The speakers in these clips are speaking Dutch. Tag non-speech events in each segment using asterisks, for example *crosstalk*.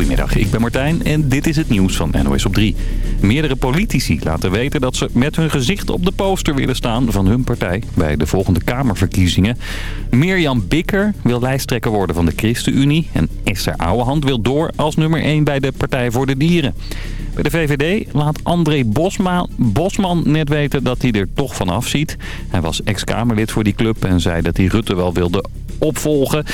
Goedemiddag, ik ben Martijn en dit is het nieuws van NOS op 3. Meerdere politici laten weten dat ze met hun gezicht op de poster willen staan van hun partij bij de volgende Kamerverkiezingen. Mirjam Bikker wil lijsttrekker worden van de ChristenUnie en Esther Ouwehand wil door als nummer 1 bij de Partij voor de Dieren. Bij de VVD laat André Bosma, Bosman net weten dat hij er toch van afziet. Hij was ex-Kamerlid voor die club en zei dat hij Rutte wel wilde opvolgen.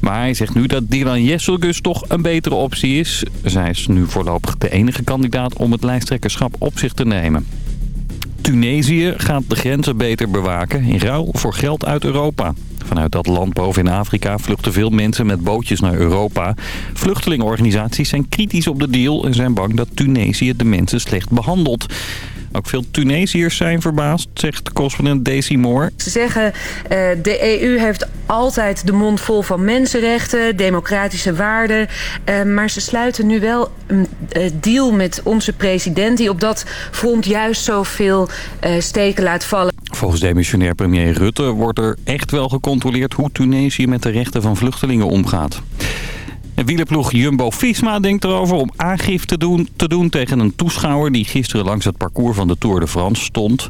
Maar hij zegt nu dat Dylan Jesselgus toch een betere optie is. Zij is nu voorlopig de enige kandidaat om het lijsttrekkerschap op zich te nemen. Tunesië gaat de grenzen beter bewaken in ruil voor geld uit Europa. Vanuit dat land boven in Afrika vluchten veel mensen met bootjes naar Europa. Vluchtelingenorganisaties zijn kritisch op de deal en zijn bang dat Tunesië de mensen slecht behandelt. Ook veel Tunesiërs zijn verbaasd, zegt correspondent Daisy Moore. Ze zeggen uh, de EU heeft altijd de mond vol van mensenrechten, democratische waarden. Uh, maar ze sluiten nu wel een uh, deal met onze president... die op dat front juist zoveel steken laat vallen. Volgens demissionair premier Rutte wordt er echt wel gecontroleerd... hoe Tunesië met de rechten van vluchtelingen omgaat. En wielerploeg Jumbo-Visma denkt erover om aangifte te doen, te doen tegen een toeschouwer... die gisteren langs het parcours van de Tour de France stond.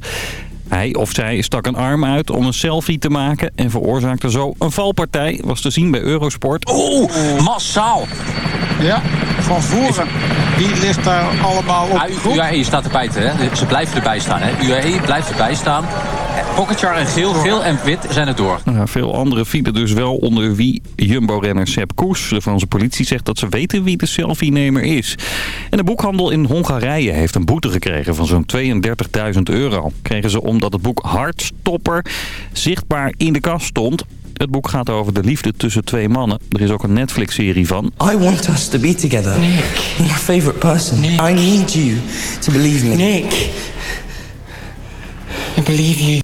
Hij of zij stak een arm uit om een selfie te maken en veroorzaakte zo een valpartij. Was te zien bij Eurosport. Oeh, massaal. Ja, van voren. Die ligt daar allemaal op ja, UAE staat erbij, hè? ze blijven erbij staan. Hè? UAE blijft erbij staan. Pocketjar en geel, geel en wit zijn het door. Ja, veel andere vielen dus wel onder wie Jumbo-renner Sepp Koes. De Franse politie zegt dat ze weten wie de selfie-nemer is. En de boekhandel in Hongarije heeft een boete gekregen van zo'n 32.000 euro. Kregen ze omdat het boek Hartstopper zichtbaar in de kast stond. Het boek gaat over de liefde tussen twee mannen. Er is ook een Netflix-serie van. I want us to be together. Nick. My favorite person. Nick. I need you to believe me. Nick.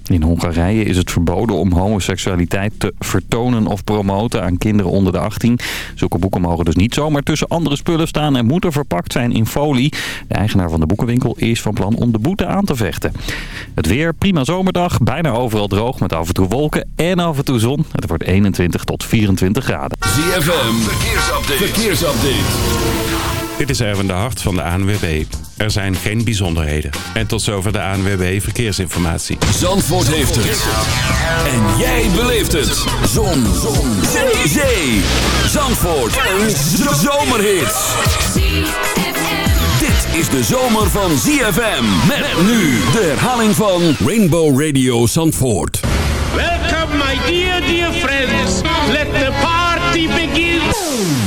In Hongarije is het verboden om homoseksualiteit te vertonen of promoten aan kinderen onder de 18. Zulke boeken mogen dus niet zomaar tussen andere spullen staan en moeten verpakt zijn in folie. De eigenaar van de boekenwinkel is van plan om de boete aan te vechten. Het weer, prima zomerdag, bijna overal droog met af en toe wolken en af en toe zon. Het wordt 21 tot 24 graden. ZFM, verkeersupdate. verkeersupdate. Dit is Erwin de Hart van de ANWB. Er zijn geen bijzonderheden. En tot zover de ANWB Verkeersinformatie. Zandvoort heeft het. En jij beleeft het. Zon. Zon. Zee. Zee. Zandvoort. Een zomerhit. Dit is de zomer van ZFM. Met nu de herhaling van Rainbow Radio Zandvoort. Welcome my dear, dear friends. Let the party begin.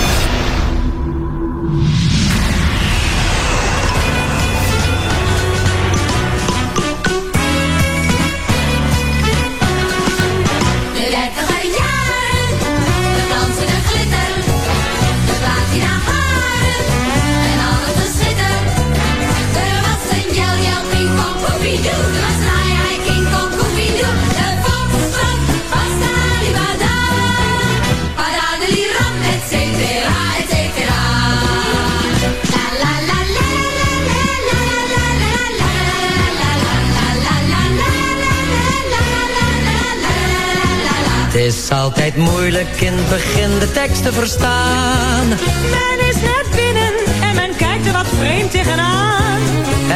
Is altijd moeilijk in het begin de tekst te verstaan. Men is net binnen en men kijkt er wat vreemd tegenaan.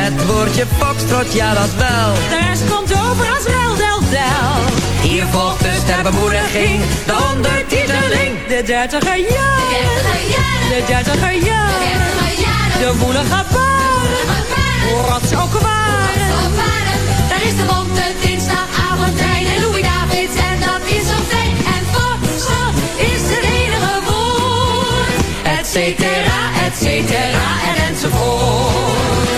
Het woordje foxtrot, ja dat wel. De rest komt over als rel del del. Hier volgt de sterbemoediging, de ondertiteling. De dertiger jaren, de dertiger jaren, de woelige baren. Rots ook waren, daar is de bonte dinsdagavond trein en cetera, et cetera en enzovoort.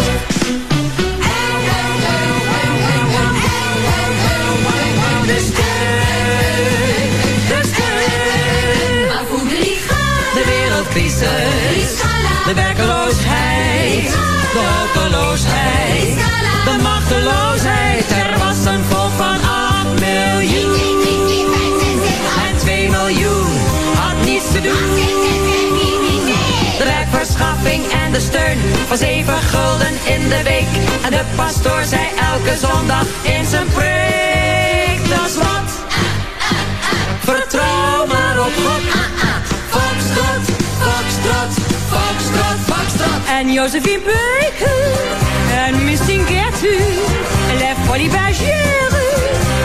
De steun, de steun. Maar voor de liga, De wereldcrisis, de werkeloosheid, de hopeloosheid, de machteloosheid. Er was een volk van 8 miljoen en 2 miljoen had niets te doen. En de steun van 7 gulden in de week. En de pastoor zei elke zondag in zijn preek, is wat. Vertrouw maar op God. Foxtrot, foxtrot, foxtrot, foxtrot. En Josephine Baker. En Missing Gertrude. Les Folies Bergères.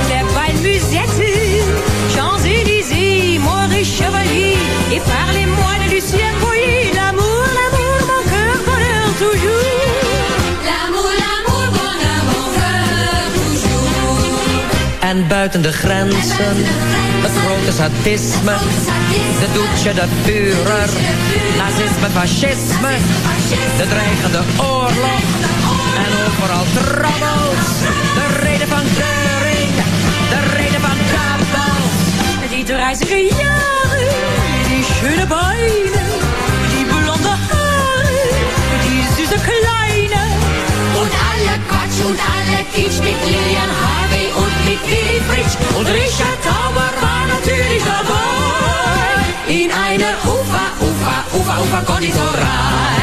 Les Balmusettes. Champs-Élysées. Maurice Chevalier. Et parlez-moi En buiten de grenzen, het grote sadisme, de doetje, de Führer, nazisme, fascisme, de dreigende oorlog en overal troubles. De reden van Keuring, de reden van Goebbels. Die dreizige jaren. Die schöne Beine. Kitsch mit Lilian Harvey und mit Willy Fritsch. Und Richard Tauber war natürlich dabei. In einer Ufa, Ufa, Ufa, Ufa Konditorij.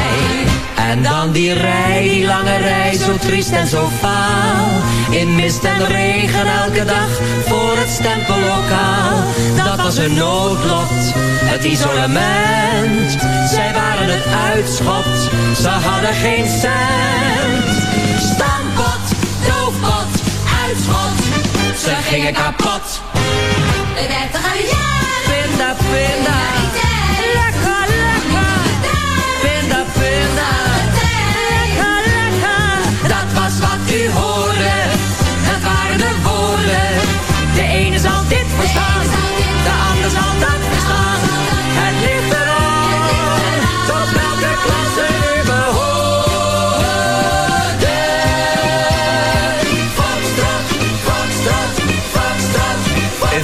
En dan die rij, die lange rij, zo triest en zo vaal. In mist en regen elke dag voor het stempellokaal. Dat was een noodlot, het isolement. Zij waren het uitschot, ze hadden geen cent. Gingen kapot. De dertiger jaren. Pinda, pinda,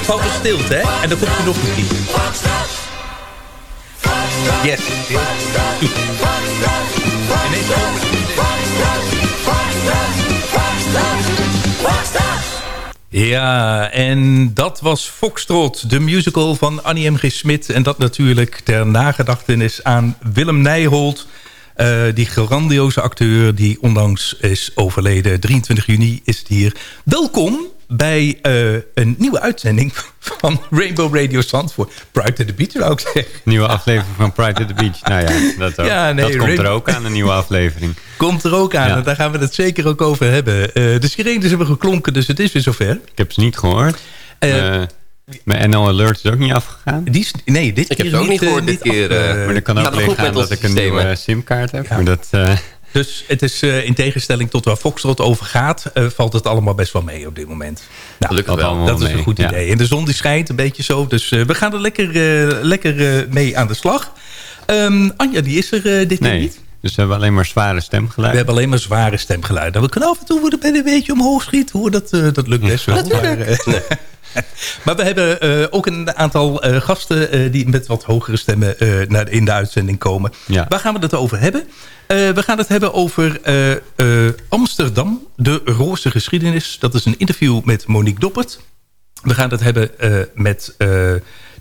Valt stilte, hè? En dan komt er nog een keer. Yes. Ja, en dat was Foxtrot, de musical van Annie M. G. Smit. En dat natuurlijk ter nagedachtenis aan Willem Nijholt. eh, die grandioze acteur die onlangs is overleden. 23 juni is het hier. Welkom bij eh, een nieuwe uitzending van Rainbow Radio Zandvoort. Pride to the Beach zou ik zeggen. Nieuwe aflevering van Pride to the Beach. Nou ja, dat, ook. *laughs* Ja, nee, dat komt er ook aan, een nieuwe aflevering. Komt er ook aan. Ja. En daar gaan we het zeker ook over hebben. Eh, de sirenes hebben geklonken, dus het is weer zover. Ik heb ze niet gehoord. Eh, Eh, mijn NL Alert is ook niet afgegaan. Die is, nee, dit Ik heb ze ook niet eh, gehoord dit keer, af- eh, maar dat kan ook liggen aan dat ik een nieuwe simkaart heb. Ja. Maar dat, eh, Dus het is eh, in tegenstelling tot waar Foxtrot over gaat... eh, valt het allemaal best wel mee op dit moment. Nou, Gelukkig valt wel. dat is een mee, goed ja. idee. En de zon die schijnt een beetje zo. Dus eh, we gaan er lekker, lekker mee aan de slag. Ehm, Anja, die is er dit keer nee, niet. dus we hebben alleen maar zware stemgeluid. We hebben alleen maar zware stemgeluiden. We kunnen af en toe de pen een beetje omhoog schieten. Hoor. Dat, dat lukt best wel. Maar, eh, *laughs* *laughs* maar we hebben eh, ook een aantal eh, gasten... eh, die met wat hogere stemmen naar, in de uitzending komen. Ja. Waar gaan we het over hebben? We gaan het hebben over Amsterdam, de roze geschiedenis. Dat is een interview met Monique Doppert. We gaan het hebben met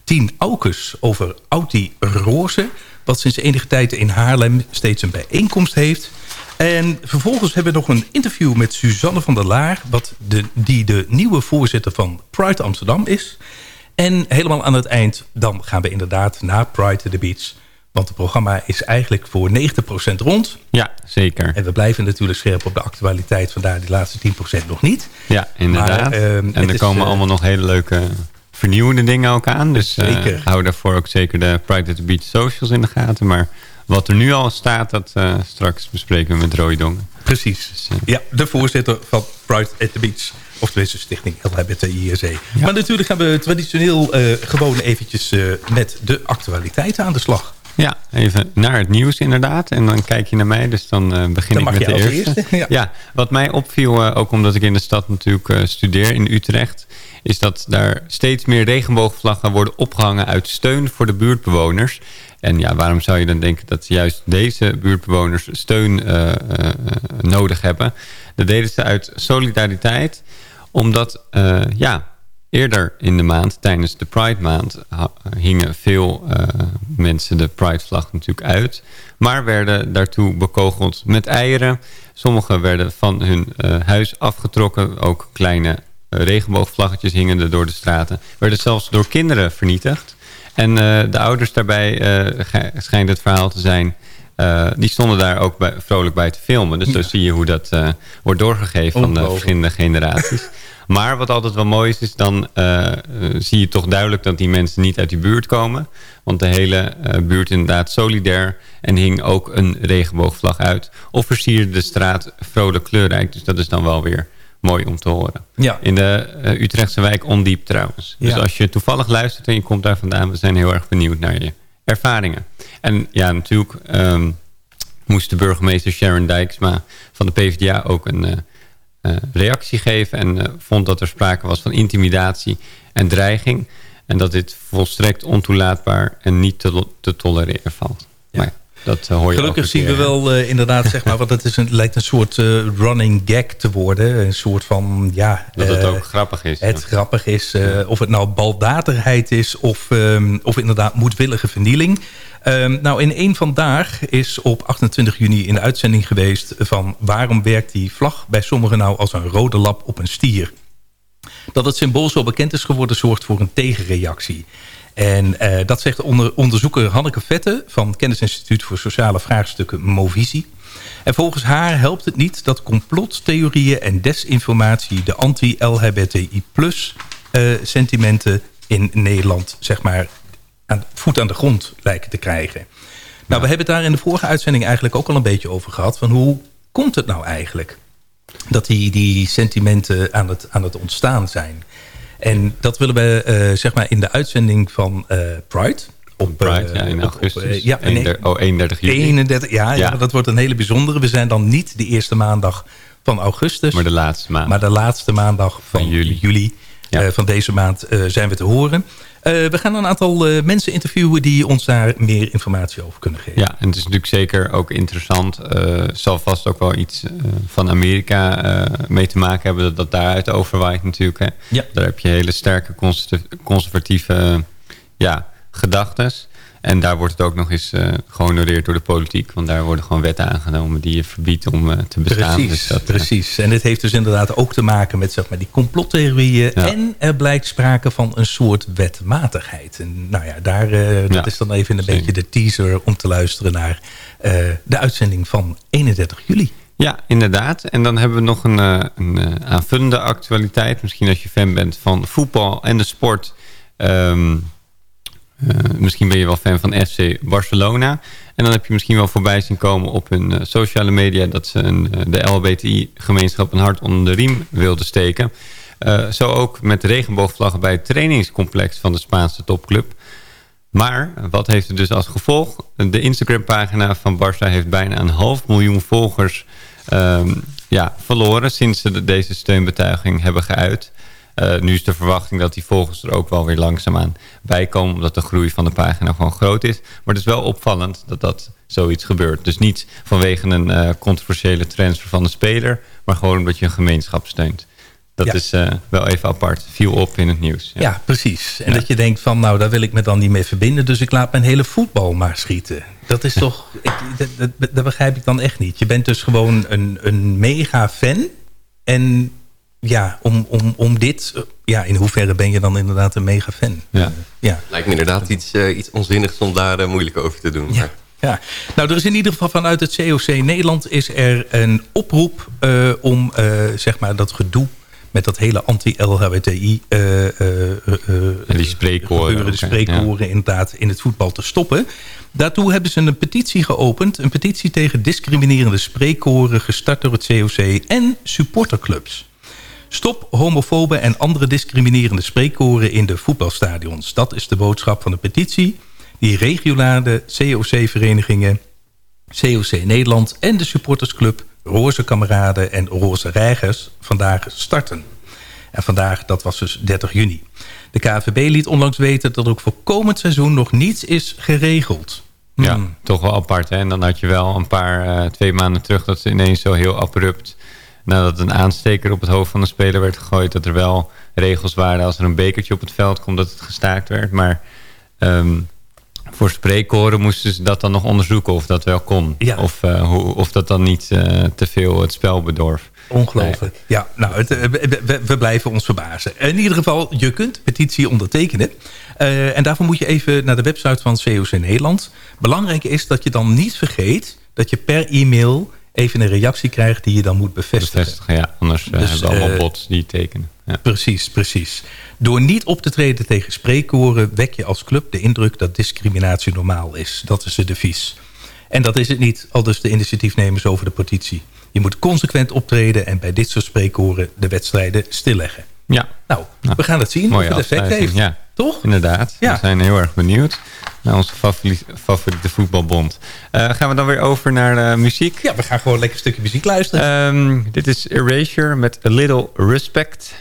Tien Aukes over Audi Roze. Wat sinds enige tijd in Haarlem steeds een bijeenkomst heeft. En vervolgens hebben we nog een interview met Suzanne van der Laar... Wat de, die de nieuwe voorzitter van Pride Amsterdam is. En helemaal aan het eind, dan gaan we inderdaad naar Pride to the Beach. Want het programma is eigenlijk voor 90% rond. Ja, zeker. En we blijven natuurlijk scherp op de actualiteit. Vandaar die laatste 10% nog niet. Ja, inderdaad. Maar, ehm, en er komen eh, allemaal nog hele leuke vernieuwende dingen ook aan. Dus Zeker. hou daarvoor ook zeker de Pride at the Beach socials in de gaten. Maar wat er nu al staat, dat eh, straks bespreken we met Roy Dongen. Precies. Dus, eh, Ja, de voorzitter van Pride at the Beach. Of tenminste Stichting LHBTIRC. Maar natuurlijk gaan we traditioneel eh, gewoon eventjes met de actualiteiten aan de slag. Ja, even naar het nieuws inderdaad. En dan kijk je naar mij, dus dan uh, begin dan ik met de eerste. eerste. ja. ja. wat mij opviel, uh, ook omdat ik in de stad natuurlijk uh, studeer in Utrecht... is dat daar steeds meer regenboogvlaggen worden opgehangen uit steun voor de buurtbewoners. En ja, waarom zou je dan denken dat juist deze buurtbewoners steun nodig hebben? Dat deden ze uit solidariteit, omdat ja Eerder in de maand, tijdens de Pride maand, hingen veel mensen de Pride-vlag natuurlijk uit. Maar werden daartoe bekogeld met eieren. Sommigen werden van hun huis afgetrokken. Ook kleine regenboogvlaggetjes hingen er door de straten. Werden zelfs door kinderen vernietigd. En de ouders daarbij schijnt het verhaal te zijn... die stonden daar ook bij, vrolijk bij te filmen. Dus ja. zo zie je hoe dat wordt doorgegeven van de verschillende generaties. *laughs* Maar wat altijd wel mooi is, is dan uh, zie je toch duidelijk dat die mensen niet uit die buurt komen. Want de hele buurt inderdaad solidair en hing ook een regenboogvlag uit. Of versierde de straat vrolijk kleurrijk. Dus dat is dan wel weer mooi om te horen. Ja. In de uh, Utrechtse wijk Ondiep trouwens. Dus Ja. als je toevallig luistert en je komt daar vandaan... we zijn heel erg benieuwd naar je ervaringen. En ja, natuurlijk ehm, moest de burgemeester Sharon Dijksma van de PvdA ook een... eh, eh, reactie geven en eh, vond dat er sprake was van intimidatie en dreiging. En dat dit volstrekt ontoelaatbaar en niet te, te tolereren valt. Maar dat eh, hoor je Gelukkig zien we wel eh, inderdaad, zeg maar, want het is een, lijkt een soort eh, running gag te worden. Een soort van, ja... Dat het ook grappig is. Het grappig is, of het nou baldadigheid is of, ehm, of inderdaad moedwillige vernieling. Ehm, nou, in één vandaag is op 28 juni in de uitzending geweest van... waarom werkt die vlag bij sommigen nou als een rode lap op een stier? Dat het symbool zo bekend is geworden zorgt voor een tegenreactie. En eh, dat zegt onder, onderzoeker Hanneke Vette van Kennisinstituut voor Sociale Vraagstukken Movisie. En volgens haar helpt het niet dat complottheorieën en desinformatie de anti-LHBTI plus eh, sentimenten in Nederland zeg maar aan, voet aan de grond lijken te krijgen. Nou, we hebben het daar in de vorige uitzending eigenlijk ook al een beetje over gehad. Van hoe komt het nou eigenlijk dat die, die sentimenten aan het, aan het ontstaan zijn? En dat willen we eh, zeg maar in de uitzending van eh, Pride. Op, Pride, eh, ja, in op- op, augustus. eh, ja, nee, 31 oh, 31 juli. 31, ja, ja. Ja. dat wordt een hele bijzondere. We zijn dan niet de eerste maandag van augustus. Maar de laatste maand. Maar de laatste maandag van, juli, eh, van deze maand eh, zijn we te horen. Eh, we gaan een aantal eh, mensen interviewen die ons daar meer informatie over kunnen geven. Ja, en het is natuurlijk zeker ook interessant. eh zal vast ook wel iets van Amerika mee te maken hebben... dat dat daaruit overwaait natuurlijk. Hè. Ja. Daar heb je hele sterke conserv- conservatieve ja, gedachtes. En daar wordt het ook nog eens eh gehonoreerd door de politiek. Want daar worden gewoon wetten aangenomen die je verbiedt om eh, te bestaan. Precies, Dus dat, eh, precies. En dit heeft dus inderdaad ook te maken met zeg maar, die complottheorieën. Ja. En er blijkt sprake van een soort wetmatigheid. En nou ja, daar, dat Ja, is dan even een zeker. beetje de teaser om te luisteren naar de uitzending van 31 juli. Ja, inderdaad. En dan hebben we nog een, een aanvullende actualiteit. Misschien als je fan bent van voetbal en de sport. Ehm, eh, misschien ben je wel fan van FC Barcelona. En dan heb je misschien wel voorbij zien komen op hun eh, sociale media... dat ze een, eh, de LBTI-gemeenschap een hart onder de riem wilden steken. Eh, zo ook met regenboogvlaggen bij het trainingscomplex van de Spaanse topclub. Maar wat heeft het dus als gevolg? De Instagram-pagina van Barça heeft bijna een half miljoen volgers ehm, ja, verloren... sinds ze de- deze steunbetuiging hebben geuit. Eh, nu is de verwachting dat die volgers er ook wel weer langzaamaan bij komen... omdat de groei van de pagina gewoon groot is. Maar het is wel opvallend dat dat zoiets gebeurt. Dus niet vanwege een eh, controversiële transfer van een speler... maar gewoon omdat je een gemeenschap steunt. Dat Ja. is eh, wel even apart. Viel op in het nieuws. Ja, precies. En Ja. dat je denkt van, nou, daar wil ik me dan niet mee verbinden... dus ik laat mijn hele voetbal maar schieten. Dat is toch... Ik, dat, dat, dat begrijp ik dan echt niet. Je bent dus gewoon een, een mega fan. En ja, om, om, om dit... eh, Ja, in hoeverre ben je dan inderdaad een mega fan? Ja. Ja. Lijkt me inderdaad iets, eh, iets onzinnigs om daar eh, moeilijk over te doen. Maar Ja, nou er is in ieder geval vanuit het COC Nederland is er een oproep eh, om eh, zeg maar dat gedoe met dat hele anti-LHBTI eh, eh, eh, En die spreekkoren gebeuren, de spreekkoren inderdaad in het voetbal te stoppen. Daartoe hebben ze een petitie geopend. Een petitie tegen discriminerende spreekkoren gestart door het COC en supporterclubs. Stop homofobe en andere discriminerende spreekkoren in de voetbalstadions. Dat is de boodschap van de petitie. die regionale COC-verenigingen... COC Nederland en de supportersclub Roze Kameraden en Roze Reigers vandaag starten. En vandaag, dat was dus 30 juni. De KVB liet onlangs weten dat er ook voor komend seizoen nog niets is geregeld. Ja, Hmm. toch wel apart. Hè? En dan had je wel een paar, eh, twee maanden terug... dat ze ineens zo heel abrupt... nadat een aansteker op het hoofd van de speler werd gegooid... dat er wel regels waren als er een bekertje op het veld komt... dat het gestaakt werd. Maar ehm, voor spreekkoren moesten ze dat dan nog onderzoeken... of dat wel kon. Of, eh, hoe, of dat dan niet eh, te veel het spel bedorf. Ongelooflijk. Ja, nou, het, eh, we, blijven ons verbazen. In ieder geval, je kunt petitie ondertekenen. En daarvoor moet je even naar de website van COC Nederland. Belangrijk is dat je dan niet vergeet... dat je per e-mail even een reactie krijgt... die je dan moet bevestigen. Bevestigen, ja. Anders eh, Dus, hebben we allemaal eh, bots die tekenen. Ja. Precies, precies. Door niet op te treden tegen spreekkoren... wek je als club de indruk dat discriminatie normaal is. Dat is de devies. En dat is het niet, al dus de initiatiefnemers over de petitie. Je moet consequent optreden en bij dit soort spreekkoren de wedstrijden stilleggen. Ja. Nou, we gaan het zien of het effect heeft. Ja, toch? Inderdaad. Ja. We zijn heel erg benieuwd naar onze favoriete, favoriete voetbalbond. Eh, gaan we dan weer over naar eh, muziek? Ja, we gaan gewoon lekker een stukje muziek luisteren. Ehm, dit is Erasure met A Little Respect.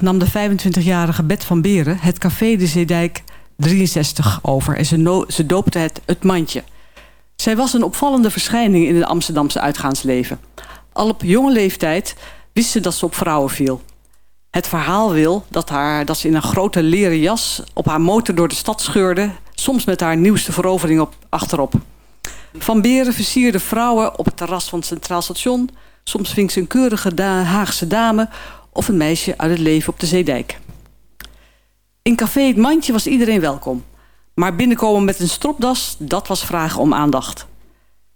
nam de 25-jarige Bet van Beren het café de Zeedijk 63 over... en ze, ze doopte het Het Mandje. Zij was een opvallende verschijning in het Amsterdamse uitgaansleven. Al op jonge leeftijd wist ze dat ze op vrouwen viel. Het verhaal wil dat, haar, dat ze in een grote leren jas... op haar motor door de stad scheurde... soms met haar nieuwste verovering op, achterop. Van Beren versierde vrouwen op het terras van het Centraal Station... soms ving ze een keurige Haagse dame of een meisje uit het leven op de Zeedijk. In café Het Mandje was iedereen welkom. Maar binnenkomen met een stropdas, dat was vragen om aandacht.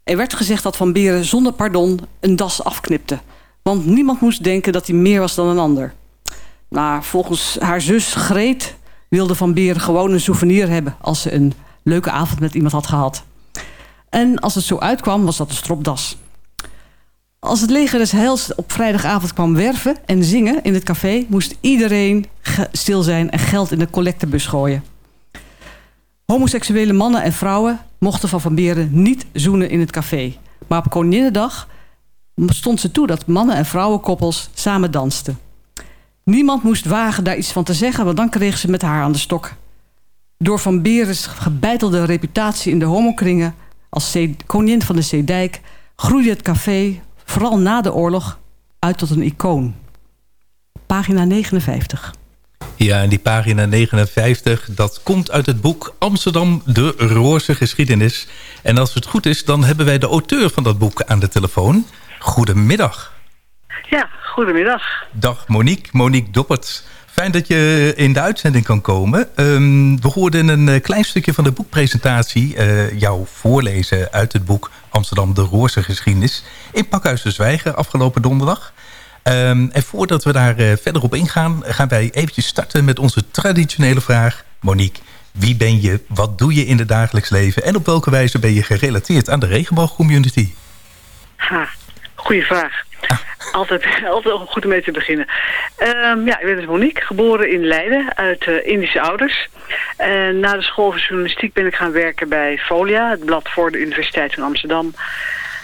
Er werd gezegd dat Van Beren zonder pardon een das afknipte. Want niemand moest denken dat hij meer was dan een ander. Maar volgens haar zus Greet wilde Van Beren gewoon een souvenir hebben... als ze een leuke avond met iemand had gehad. En als het zo uitkwam, was dat een stropdas. Als het leger des Heils op vrijdagavond kwam werven en zingen in het café... moest iedereen stil zijn en geld in de collectebus gooien. Homoseksuele mannen en vrouwen mochten van Van Beren niet zoenen in het café. Maar op Koninginnedag stond ze toe dat mannen- en vrouwenkoppels samen dansten. Niemand moest wagen daar iets van te zeggen, want dan kreeg ze met haar aan de stok. Door Van Berens gebeitelde reputatie in de homokringen... als koningin van de Zeedijk groeide het café, vooral na de oorlog, uit tot een icoon. Pagina 59. Ja, en die pagina 59, dat komt uit het boek Amsterdam, de roze geschiedenis. En als het goed is, dan hebben wij de auteur van dat boek aan de telefoon. Goedemiddag. Ja, goedemiddag. Dag Monique, Monique Doppert. Fijn dat je in de uitzending kan komen. Um, we hoorden een uh, klein stukje van de boekpresentatie... Uh, jou voorlezen uit het boek Amsterdam, de roze geschiedenis... in Pakhuis de Zwijgen afgelopen donderdag. Um, en voordat we daar uh, verder op ingaan... gaan wij eventjes starten met onze traditionele vraag. Monique, wie ben je? Wat doe je in het dagelijks leven? En op welke wijze ben je gerelateerd aan de regenboogcommunity? Ha, goeie vraag. Altijd, altijd goed om mee te beginnen. Um, ja, ik ben dus Monique, geboren in Leiden uit uh, Indische ouders. En na de school van journalistiek ben ik gaan werken bij Folia, het blad voor de Universiteit van Amsterdam.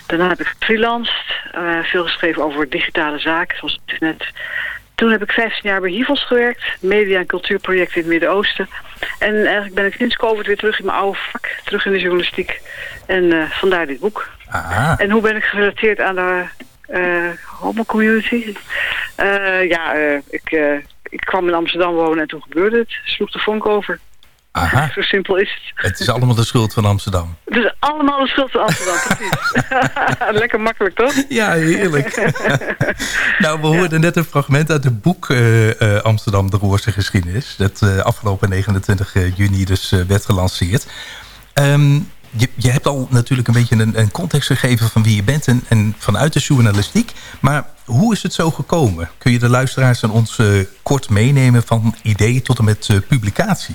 Daarna heb ik freelanced, uh, veel geschreven over digitale zaken, zoals het net. Toen heb ik 15 jaar bij Hivos gewerkt, media- en cultuurprojecten in het Midden-Oosten. En eigenlijk ben ik sinds COVID weer terug in mijn oude vak, terug in de journalistiek. En uh, vandaar dit boek. Aha. En hoe ben ik gerelateerd aan de homo-community? Uh, ja, uh, ik, ik kwam in Amsterdam wonen en toen gebeurde het. Sloeg de vonk over. Aha. *laughs* Zo simpel is het. Het is allemaal de schuld van Amsterdam. Het is allemaal de schuld van Amsterdam, *laughs* precies. *laughs* Lekker makkelijk, toch? Ja, heerlijk. nou, we hoorden ja. net een fragment uit het boek Amsterdam, de Roorse geschiedenis. Dat afgelopen 29 juni dus werd gelanceerd. Um, je, je, hebt al natuurlijk een beetje een, een, context gegeven van wie je bent en, en, vanuit de journalistiek. Maar hoe is het zo gekomen? Kun je de luisteraars aan ons uh, kort meenemen van idee tot en met uh, publicatie?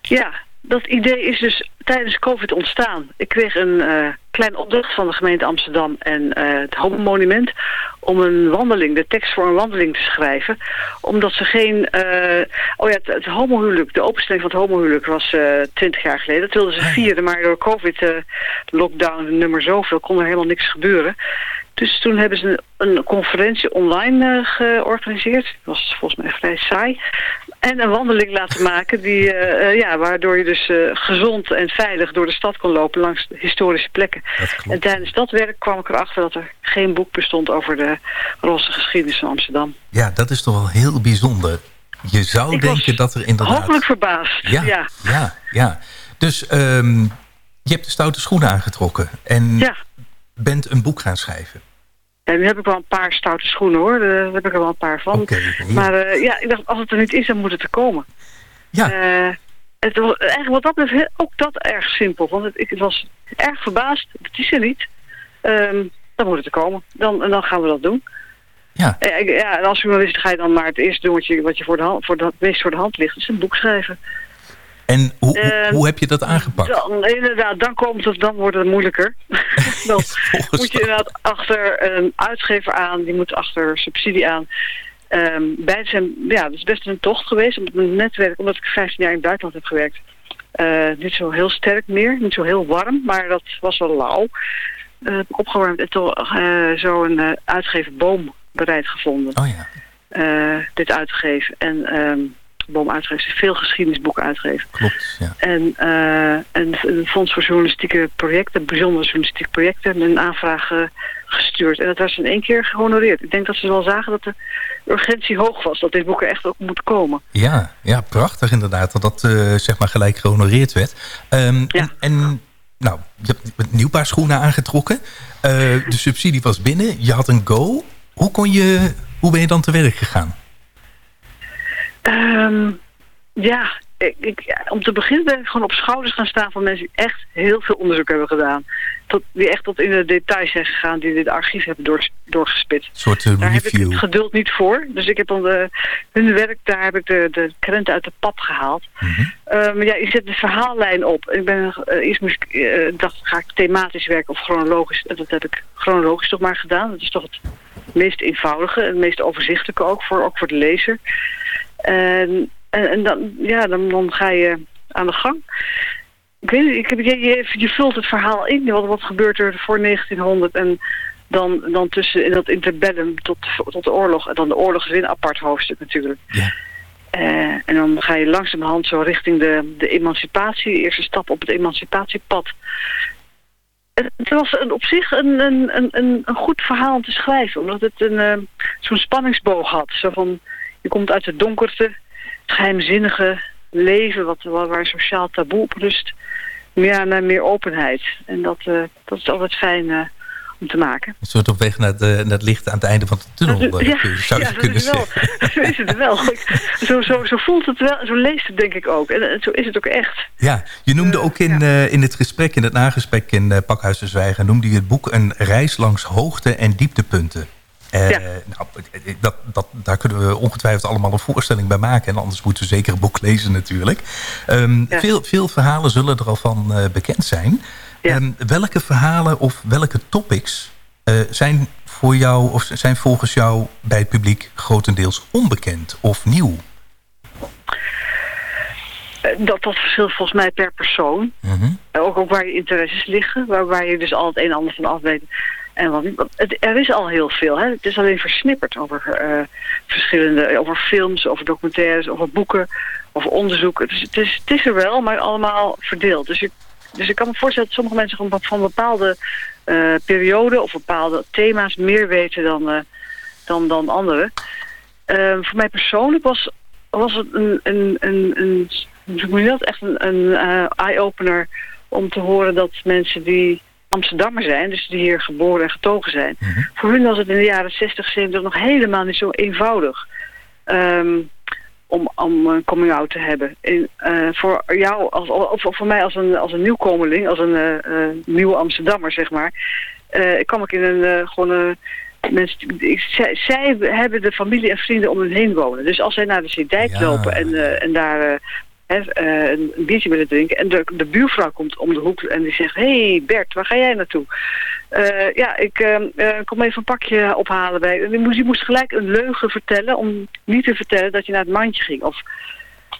Ja, dat idee is dus tijdens COVID ontstaan. Ik kreeg een uh, klein opdracht van de gemeente Amsterdam en het Homo Monument om een wandeling, de tekst voor een wandeling te schrijven. Omdat ze geen... Uh, oh ja, het, het homohuwelijk, de openstelling van het homohuwelijk was twintig jaar geleden. Dat wilden ze vieren, maar door COVID, uh, lockdown, nummer zoveel, kon er helemaal niks gebeuren. Dus toen hebben ze een, een conferentie online georganiseerd. Dat was volgens mij vrij saai. En een wandeling laten maken die, ja, waardoor je dus gezond en veilig door de stad kon lopen langs historische plekken. En tijdens dat werk kwam ik erachter dat er geen boek bestond over de roze geschiedenis van Amsterdam. Ja, dat is toch wel heel bijzonder. Je zou ik denken dat er inderdaad... Hopelijk verbaasd, ja. Ja, ja, ja. Dus um, je hebt de stoute schoenen aangetrokken en ja. bent een boek gaan schrijven. Ja, nu heb ik wel een paar stoute schoenen hoor, daar heb ik er wel een paar van. Okay. Maar uh, ja, ik dacht, als het er niet is, dan moet het er komen. Ja. Uh, het was, eigenlijk wat dat betreft ook dat erg simpel. Want het, ik was erg verbaasd, het is er niet. Um, dan moet het er komen. Dan, en dan gaan we dat doen. Ja. ja en als journalist ga je dan maar het eerste doen wat je, wat je voor de hand, voor de, het meest voor de hand ligt. Dus een boek schrijven. En hoe, uh, hoe heb je dat aangepakt? Dan, inderdaad, dan, komt het, dan wordt het moeilijker. *laughs* *laughs* dan moet je inderdaad achter een uitgever aan, die moet achter subsidie aan. Um, beide zijn, ja, dat is best een tocht geweest. Omdat mijn netwerk, omdat ik 15 jaar in het buitenland heb gewerkt, uh, niet zo heel sterk meer, niet zo heel warm, maar dat was wel lauw. Uh, opgewarmd en toch uh, zo een uh, uitgever boom bereid gevonden. Oh ja. dit uit te geven. En um, Hagenboom uitgegeven. Veel geschiedenisboeken uitgegeven. Klopt, ja. En, eh, en het Fonds voor Journalistieke Projecten, bijzondere journalistieke projecten, een aanvraag eh, gestuurd. En dat was in één keer gehonoreerd. Ik denk dat ze wel zagen dat de urgentie hoog was. Dat dit boek er echt ook moet komen. Ja, ja prachtig inderdaad. Dat dat eh, zeg maar gelijk gehonoreerd werd. Ehm, en, en nou, je hebt nieuw paar schoenen aangetrokken. Eh, de subsidie was binnen. Je had een go. Hoe, kon je, hoe ben je dan te werk gegaan? Ehm, ja, ik, ik, om te beginnen ben ik gewoon op schouders gaan staan van mensen die echt heel veel onderzoek hebben gedaan. Tot, die echt tot in de details zijn gegaan, die dit archief hebben door, doorgespit. Een soort eh, Daar heb ik review. het geduld niet voor. Dus ik heb dan de, hun werk, daar heb ik de, de krenten uit de pap gehaald. Eh, maar ja, je zet de verhaallijn op. Ik ben, eh, eerst moest ik, eh, dacht, ga ik thematisch werken of chronologisch. En Dat heb ik chronologisch toch maar gedaan. Dat is toch het meest eenvoudige, het meest overzichtelijke ook voor, ook voor de lezer. En, en, en dan, ja, dan, dan ga je aan de gang. Ik weet niet, ik heb, je, je, je vult het verhaal in. Wat, wat gebeurt er voor 1900 en dan, dan tussen in dat interbellum tot, tot de oorlog. En dan de oorlog is weer een apart hoofdstuk natuurlijk. Eh, en dan ga je langzamerhand zo richting de, de emancipatie, de eerste stap op het emancipatiepad. Het was een, op zich een, een, een, een, een goed verhaal om te schrijven, omdat het een, eh, zo'n spanningsboog had. Zo van, je komt uit de donkerte, het geheimzinnige leven wat, waar, sociaal taboe op rust, meer naar meer openheid. En dat, eh, dat is altijd fijn eh, om te maken. Een soort op weg naar, de, naar het licht aan het einde van de tunnel. eh, Ja, zou ja, kunnen is het wel. zeggen. *laughs* Zo is het wel. Zo, zo, zo voelt het wel, zo leest het denk ik ook. En, en zo is het ook echt. Ja, je noemde ook in, eh, in het gesprek, in het nagesprek in eh, Pakhuis de Zwijgen... noemde je het boek een reis langs hoogte- en dieptepunten. Eh, nou, dat, dat, daar kunnen we ongetwijfeld allemaal een voorstelling bij maken. En anders moeten we zeker een boek lezen natuurlijk. Ehm, veel, veel verhalen zullen er al van eh, bekend zijn. Ehm, welke verhalen of welke topics eh, zijn voor jou of zijn volgens jou bij het publiek grotendeels onbekend of nieuw? Dat, dat verschilt volgens mij per persoon. Ook, ook waar je interesses liggen, waar, waar je dus al het een en ander van af weet. En er is al heel veel. Hè? Het is alleen versnipperd over eh, verschillende, over films, over documentaires, over boeken, over onderzoek. Het is, het is, er wel, maar allemaal verdeeld. Dus ik, dus ik kan me voorstellen dat sommige mensen gewoon van bepaalde eh perioden of bepaalde thema's meer weten dan, eh, dan, dan anderen. Eh, voor mij persoonlijk was, was het een, een, een? Echt een, een eye-opener om te horen dat mensen die Amsterdammer zijn, dus die hier geboren en getogen zijn, voor hun was het in de jaren 60, 70 nog helemaal niet zo eenvoudig ehm, om, om een coming out te hebben. En, eh, voor jou, als, of voor mij als een, als een nieuwkomeling, als een eh, eh, nieuwe Amsterdammer, zeg maar, eh kwam ik in een gewoon mensen, ik, zij, zij hebben de familie en vrienden om hen heen wonen. Dus als zij naar de Zeedijk lopen en, en daar hè, eh, een, biertje willen drinken... en de, de buurvrouw komt om de hoek en die zegt... Hey Bert, waar ga jij naartoe? Eh, ja, ik eh, kom even een pakje ophalen. Bij. Je, moest, je moest gelijk een leugen vertellen om niet te vertellen dat je naar het mandje ging. Of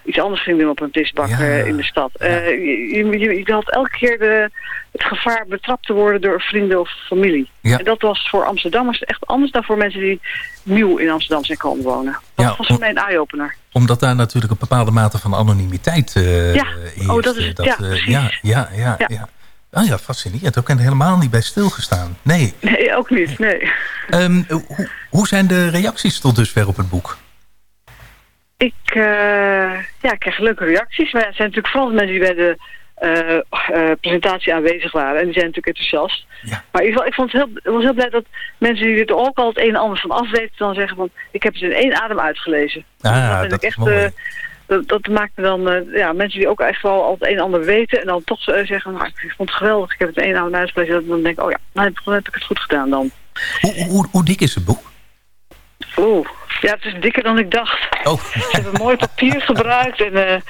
iets anders ging doen op een pisbak eh, in de stad. Eh, je, je, je- had elke keer de, het gevaar betrapt te worden door vrienden of familie. Ja. En dat was voor Amsterdammers echt anders dan voor mensen die nieuw in Amsterdam zijn komen wonen. Dat Ja, was voor mij een eye-opener. Omdat daar natuurlijk een bepaalde mate van anonimiteit eh Ja. heerst. Oh, dat is- ja, ja, ja, ja, Ja. ja. Oh ja, fascinerend. Ook en helemaal niet bij stilgestaan. Nee. Nee, ook niet, nee. Ehm, hoe, hoe zijn de reacties tot dusver op het boek? Ik, eh, ja, ik krijg leuke reacties. Maar ja, het zijn natuurlijk vooral mensen die bij de eh, eh, presentatie aanwezig waren. En die zijn natuurlijk enthousiast. Maar in ieder geval, ik, vond het heel, ik was heel blij dat mensen die er ook al het een en ander van af weten... dan zeggen van, ik heb het in één adem uitgelezen. Ah, dat is echt, mooi. dat, dat maakt me dan, ja, mensen die ook echt wel al het een en ander weten... en dan toch zeggen, nou, ik vond het geweldig, ik heb het in één adem uitgelezen... dan denk ik, oh ja, nou heb, dan heb ik het goed gedaan dan. Hoe, hoe, hoe dik is het boek? Oeh, ja, het is dikker dan ik dacht. Oh. Ze hebben mooi papier gebruikt en eh,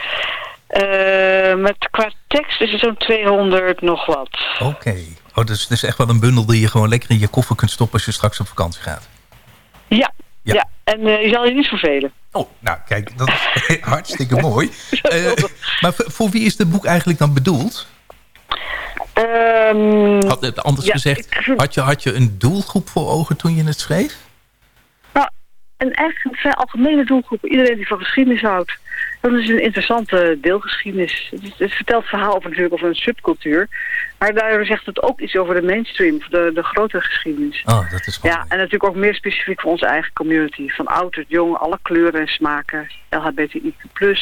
eh, met qua tekst is het zo'n 200 nog wat. Oké. Oh, dus het is echt wel een bundel die je gewoon lekker in je koffer kunt stoppen als je straks op vakantie gaat. Ja, Ja. ja. en eh, je zal je niet vervelen. Oh, nou kijk, dat is *laughs* hartstikke mooi. *laughs* Eh, maar voor, wie is het boek eigenlijk dan bedoeld? Had het anders ja, gezegd, had je, had je een doelgroep voor ogen toen je het schreef? En eigenlijk een vrij algemene doelgroep. Iedereen die van geschiedenis houdt. Dat is een interessante deelgeschiedenis. Het, vertelt het verhaal over, natuurlijk over een subcultuur. Maar daar zegt het ook iets over de mainstream, of de, de grotere geschiedenis. Oh, dat is Ja, en natuurlijk ook meer specifiek voor onze eigen community. Van oud tot jong, alle kleuren en smaken, LHBTIQ+.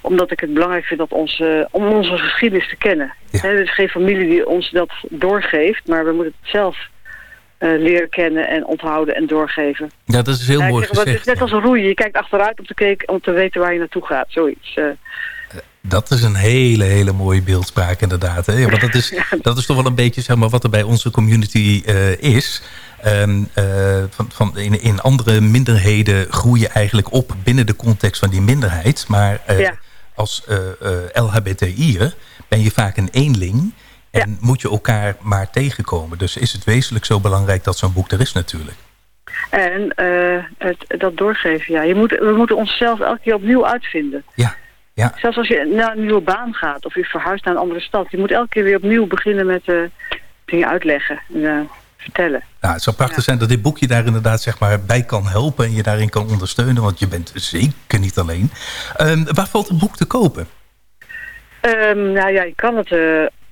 Omdat ik het belangrijk vind dat onze, om onze geschiedenis te kennen. Er is geen familie die ons dat doorgeeft, maar we moeten het zelf eh, leren kennen en onthouden en doorgeven. Ja, dat is heel Ja, mooi zeg, Het is gezegd. net als roeien. Je kijkt achteruit om te, kijken, om te weten waar je naartoe gaat. Zoiets. eh. Dat is een hele, hele mooie beeldspraak inderdaad. Hè? Want dat is, *laughs* dat is toch wel een beetje zeg maar, wat er bij onze community eh, is. Ehm, eh, van, van in, in andere minderheden groei je eigenlijk op binnen de context van die minderheid. Maar eh, Ja. als eh eh, LHBTI'er ben je vaak een eenling. En moet je elkaar maar tegenkomen. Dus is het wezenlijk zo belangrijk dat zo'n boek er is natuurlijk. En eh, het, dat doorgeven, ja. Je moet, we moeten onszelf elke keer opnieuw uitvinden. Ja. Ja. Zelfs als je naar een nieuwe baan gaat of je verhuist naar een andere stad. Je moet elke keer weer opnieuw beginnen met eh, dingen uitleggen en eh, vertellen. Nou, het zou prachtig zijn dat dit boekje daar inderdaad zeg maar, bij kan helpen... en je daarin kan ondersteunen, want je bent zeker niet alleen. Ehm, waar valt het boek te kopen? Ehm, nou ja, je kan het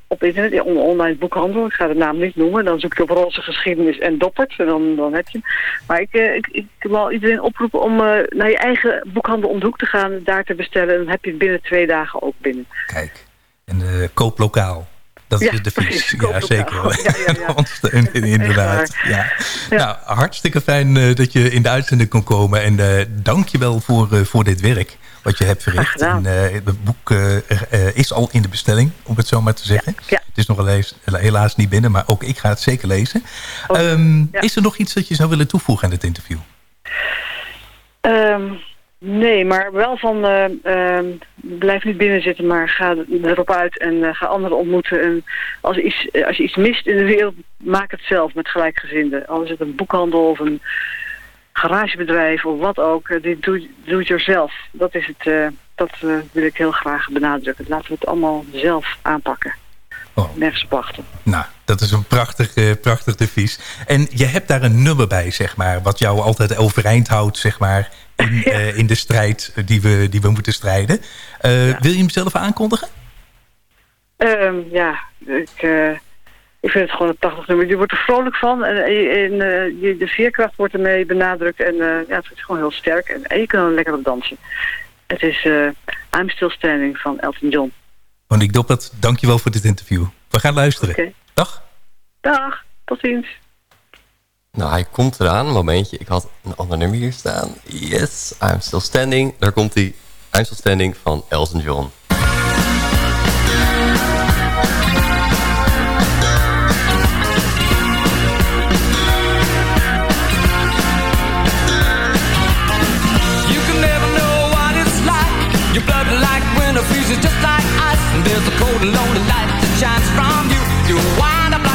op internet, online boekhandel. Ik ga de naam niet noemen. Dan zoek je op roze geschiedenis en doppert. En dan, dan heb je hem. Maar ik, eh, ik, ik wil iedereen oproepen om eh, naar je eigen boekhandel om de hoek te gaan. Daar te bestellen. En dan heb je het binnen twee dagen ook binnen. Kijk, en uh, koop lokaal. Dat Ja, is de vies. Ja, zeker. *laughs* Ja, *laughs* inderdaad. Ja. Nou, hartstikke fijn eh, dat je in de uitzending kon komen. En eh dank je wel voor, eh, voor dit werk wat je hebt verricht. En, eh, het boek eh, eh, is al in de bestelling, om het zo maar te zeggen. Het is nog helaas, helaas niet binnen, maar ook ik ga het zeker lezen. Ehm, Is er nog iets dat je zou willen toevoegen aan dit interview? Ehm, nee, maar wel van eh, ehm, blijf niet binnen zitten, maar ga erop uit en ga anderen ontmoeten. En als, je iets, als je iets mist in de wereld, maak het zelf met gelijkgezinden. Al is het een boekhandel of een garagebedrijf of wat ook. eh, dit doe, het jezelf. Dat is het. eh, dat eh, wil ik heel graag benadrukken. Laten we het allemaal zelf aanpakken. Nergens op wachten. Nou, dat is een prachtig, prachtig devies. En je hebt daar een nummer bij, zeg maar, wat jou altijd overeind houdt, zeg maar, in, *laughs* in de strijd die we, die we moeten strijden. Wil je hem zelf aankondigen? Ehm, ja, ik, ik vind het gewoon een prachtig nummer. Je wordt er vrolijk van en, en eh, je, de veerkracht wordt ermee benadrukt. En eh, ja, het is gewoon heel sterk. En, en je kan er lekker op dansen. Het is eh, I'm Still Standing van Elton John. Monique Doppert, dankjewel voor dit interview. We gaan luisteren. Dag. Dag, tot ziens. Nou, hij komt eraan. Een momentje. Ik had een ander nummer hier staan. Yes, I'm Still Standing. Daar komt hij. I'm Still Standing van Elton John.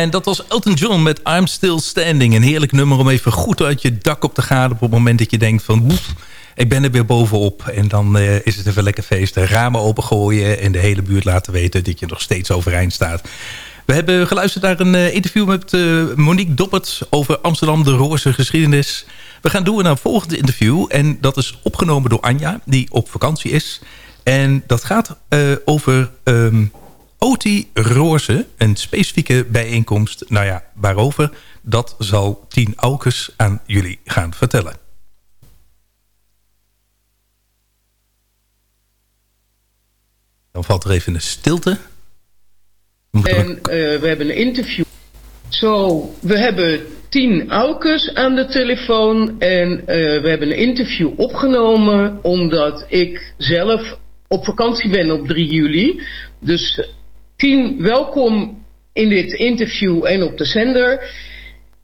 En dat was Elton John met I'm Still Standing. Een heerlijk nummer om even goed uit je dak op te gaan... op het moment dat je denkt van... Woef, ik ben er weer bovenop. En dan eh, is het even lekker feest. De ramen opengooien en de hele buurt laten weten... dat je nog steeds overeind staat. We hebben geluisterd naar een eh, interview met eh, Monique Doppert... over Amsterdam, de roze geschiedenis. We gaan door naar het volgende interview. En dat is opgenomen door Anja, die op vakantie is. En dat gaat over... ehm Oti Roze, een specifieke bijeenkomst. Nou ja, waarover, dat zal Tien Aukes aan jullie gaan vertellen. Dan valt er even een stilte. En eh, we hebben een interview. Zo, we hebben tien Aukes aan de telefoon. En eh, we hebben een interview opgenomen omdat ik zelf op vakantie ben op 3 juli. Dus tien, welkom in dit interview en op de zender.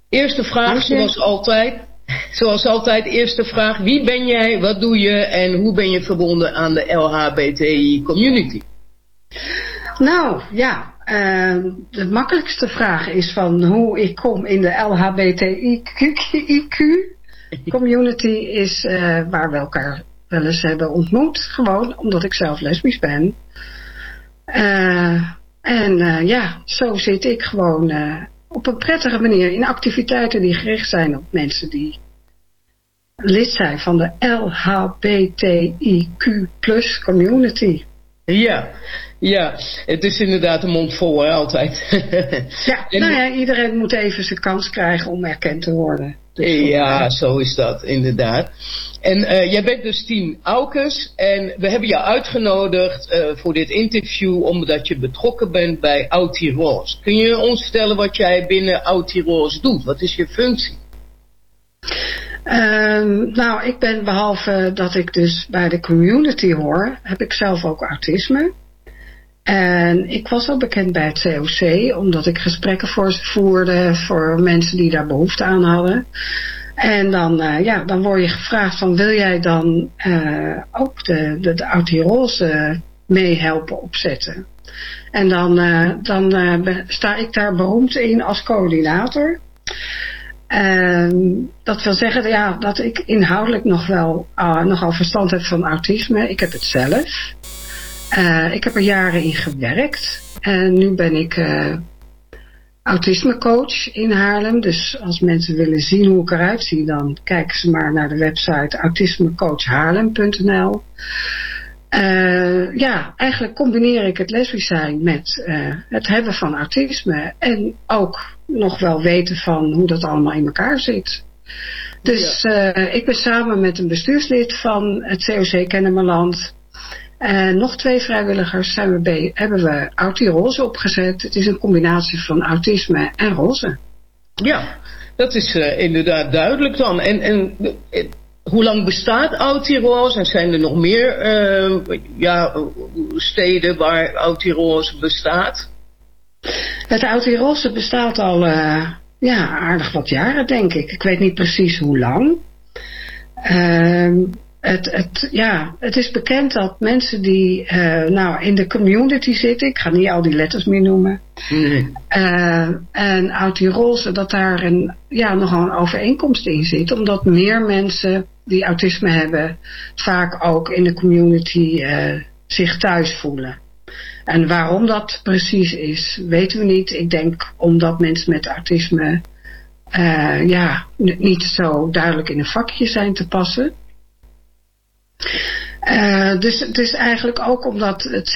Eerste vraag, zoals altijd. *laughs* Zoals altijd, eerste vraag. Wie ben jij, wat doe je en hoe ben je verbonden aan de LHBTI community? Nou, ja. eh, de makkelijkste vraag is van hoe ik kom in de LHBTIQ *laughs* community is eh, waar we elkaar wel eens hebben ontmoet. Gewoon omdat ik zelf lesbisch ben. Eh, en eh, ja, zo zit ik gewoon eh, op een prettige manier in activiteiten die gericht zijn op mensen die lid zijn van de LHBTIQ community. Ja, ja, het is inderdaad een mond vol hè, altijd. Ja, *laughs* nou ja, iedereen moet even zijn kans krijgen om erkend te worden. Dus ja, zo is dat, inderdaad. En eh, jij bent dus Tien Aukes en we hebben jou uitgenodigd eh, voor dit interview omdat je betrokken bent bij Oud-Tirols. Kun je ons vertellen wat jij binnen Oud-Tirols doet? Wat is je functie? Ehm, nou, ik ben behalve dat ik dus bij de community hoor, heb ik zelf ook autisme. En ik was al bekend bij het COC, omdat ik gesprekken voerde voor mensen die daar behoefte aan hadden. En dan, eh, ja, dan word je gevraagd van wil jij dan eh, ook de, de, de Oud-Tirols eh, mee helpen opzetten. En dan, eh, dan sta ik daar beroemd in als coördinator. Dat wil zeggen ja, dat ik inhoudelijk nog wel nogal verstand heb van autisme. Ik heb het zelf. Ik heb er jaren in gewerkt. En nu ben ik autismecoach in Haarlem. Dus als mensen willen zien hoe ik eruit zie, dan kijken ze maar naar de website autismecoachhaarlem.nl. Eh, ja, eigenlijk combineer ik het lesbisch zijn met eh, het hebben van autisme. En ook nog wel weten van hoe dat allemaal in elkaar zit. Dus eh, ik ben samen met een bestuurslid van het COC Kennemerland. En nog twee vrijwilligers zijn we be- hebben we Autiroze opgezet. Het is een combinatie van autisme en roze. Ja, dat is eh, inderdaad duidelijk dan. En, en eh, hoe lang bestaat Oud-Tirols? En zijn er nog meer eh, ja, eh, steden waar Oud-Tirols bestaat? Het Autiroze bestaat al eh, ja, aardig wat jaren, denk ik. Ik weet niet precies hoe lang. Het, het, ja, het is bekend dat mensen die eh, nou, in de community zitten, ik ga niet al die letters meer noemen, Nee. eh, en Oud-Tirolse, dat daar een, ja, nogal een overeenkomst in zit. Omdat meer mensen die autisme hebben, vaak ook in de community eh, zich thuis voelen. En waarom dat precies is, weten we niet. Ik denk omdat mensen met autisme ja, niet zo duidelijk in een vakje zijn te passen. Eh, dus het is eigenlijk ook omdat het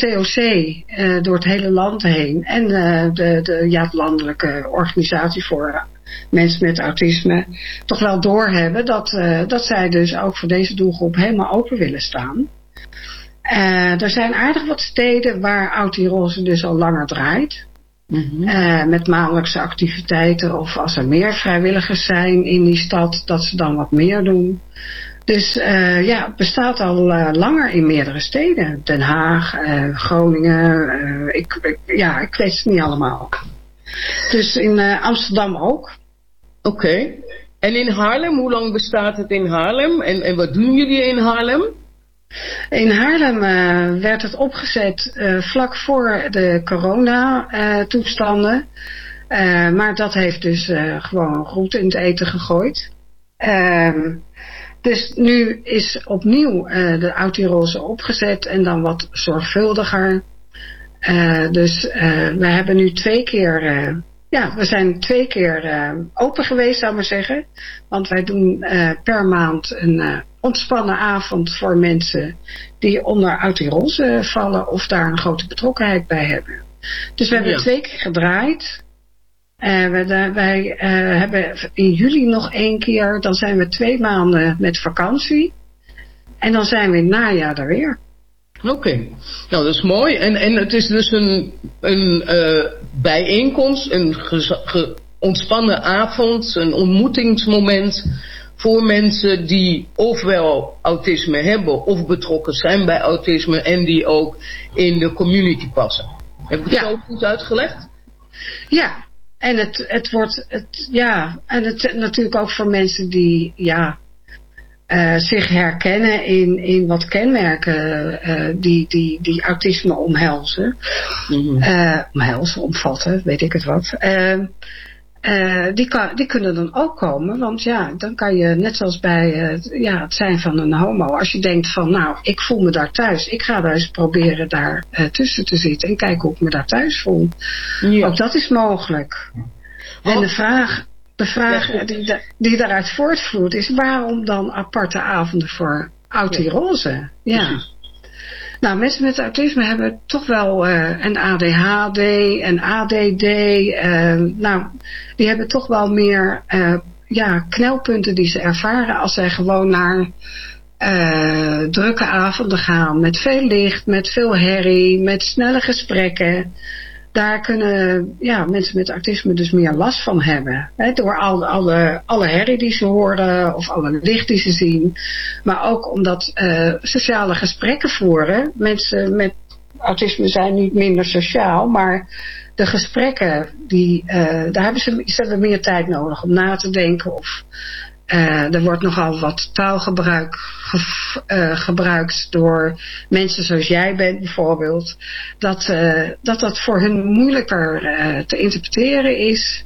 COC eh, door het hele land heen en eh, de, de ja, landelijke organisatie voor mensen met autisme toch wel doorhebben dat, dat zij dus ook voor deze doelgroep helemaal open willen staan. Er zijn aardig wat steden waar Autiroze dus al langer draait. Eh, met maandelijkse activiteiten of als er meer vrijwilligers zijn in die stad, dat ze dan wat meer doen. Dus eh, ja, het bestaat al eh, langer in meerdere steden. Den Haag, eh, Groningen, ik, ik- ja, ik weet het niet allemaal. Dus in Amsterdam ook. Oké. En in Haarlem, hoe lang bestaat het in Haarlem? En, en wat doen jullie in Haarlem? In Haarlem werd het opgezet vlak voor de corona-toestanden. maar dat heeft dus gewoon goed in het eten gegooid. Ehm, dus nu is opnieuw eh, de Oud-Tirolse opgezet en dan wat zorgvuldiger. Eh, dus eh, we hebben nu twee keer, ja, we zijn twee keer open geweest, zou ik maar zeggen. Want wij doen per maand een ontspannen avond voor mensen die onder Oud-Tirolse vallen of daar een grote betrokkenheid bij hebben. Dus we hebben Ja. twee keer gedraaid. Eh, we, wij eh, hebben in juli nog één keer, dan zijn we twee maanden met vakantie. En dan zijn we in het najaar er weer. Oké, nou dat is mooi. En, en het is dus een, een eh, bijeenkomst, een ontspannen avond, een ontmoetingsmoment voor mensen die ofwel autisme hebben of betrokken zijn bij autisme en die ook in de community passen. Heb ik het zo goed uitgelegd? Ja, en het, het wordt, het, ja, en het natuurlijk ook voor mensen die, ja, eh, zich herkennen in, in wat kenmerken eh, die, die, die autisme omhelzen. Eh, omhelzen, omvatten, weet ik het wat. Eh, die, kan, die kunnen dan ook komen, want ja, dan kan je net zoals bij eh, ja, het zijn van een homo, als je denkt van nou, ik voel me daar thuis, ik ga daar eens proberen daar eh, tussen te zitten en kijken hoe ik me daar thuis voel. Ook dat is mogelijk. En de vraag, de vraag die, die daaruit voortvloeit is waarom dan aparte avonden voor Oud-Tirolse? Ja. Nou, mensen met autisme hebben toch wel eh, een ADHD, een ADD. eh, nou, die hebben toch wel meer eh, ja, knelpunten die ze ervaren als zij gewoon naar drukke avonden gaan. Met veel licht, met veel herrie, met snelle gesprekken. Daar kunnen ja, mensen met autisme dus meer last van hebben. Door al, alle, alle herrie die ze horen of alle licht die ze zien. Maar ook omdat eh, sociale gesprekken voeren. Mensen met autisme zijn niet minder sociaal, maar de gesprekken, die, eh, daar hebben ze, ze hebben meer tijd nodig om na te denken. Of eh, er wordt nogal wat taalgebruik ge- eh, gebruikt door mensen zoals jij bent bijvoorbeeld. Dat eh, dat, dat voor hun moeilijker te interpreteren is.